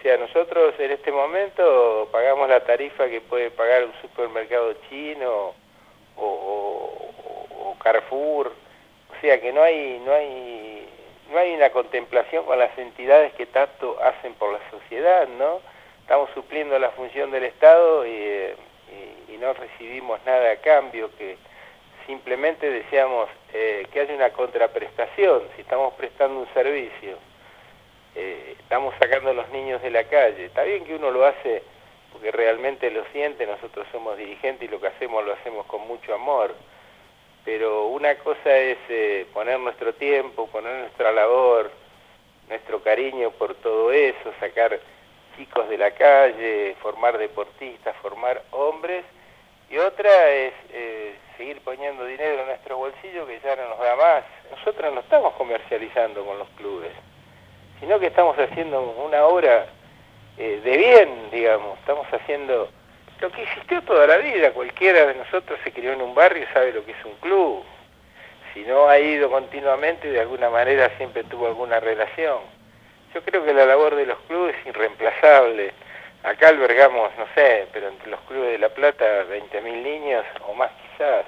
O sea, nosotros en este momento pagamos la tarifa que puede pagar un supermercado chino o, Carrefour, o sea que no hay, no hay, no hay una contemplación con las entidades que tanto hacen por la sociedad, ¿no? Estamos supliendo la función del Estado y, no recibimos nada a cambio, que simplemente deseamos eh, que haya una contraprestación, si estamos prestando un servicio eh, estamos sacando a los niños de la calle. Está bien que uno lo hace porque realmente lo siente, nosotros somos dirigentes y lo que hacemos lo hacemos con mucho amor, pero una cosa es eh, poner nuestro tiempo, poner nuestra labor, nuestro cariño por todo eso, sacar chicos de la calle, formar deportistas, formar hombres, y otra es eh, seguir poniendo dinero en nuestro bolsillo que ya no nos da más. Nosotros no estamos comercializando con los clubes sino que estamos haciendo una obra eh, de bien, digamos, estamos haciendo lo que existió toda la vida, cualquiera de nosotros se crió en un barrio y sabe lo que es un club, si no ha ido continuamente de alguna manera siempre tuvo alguna relación. Yo creo que la labor de los clubes es irreemplazable. Acá albergamos, no sé, pero entre los clubes de La Plata 20.000 niños o más quizás.